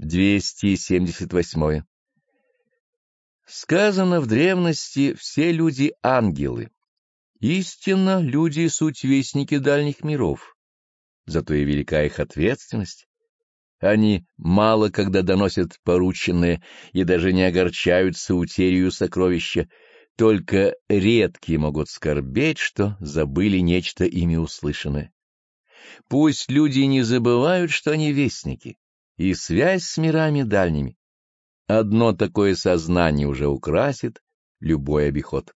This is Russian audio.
278. Сказано в древности «все люди — ангелы». Истинно, люди — суть вестники дальних миров. Зато и велика их ответственность. Они мало когда доносят порученное и даже не огорчаются утерю сокровища, только редкие могут скорбеть, что забыли нечто ими услышанное. Пусть люди не забывают, что они вестники, и связь с мирами дальними. Одно такое сознание уже украсит любой обиход.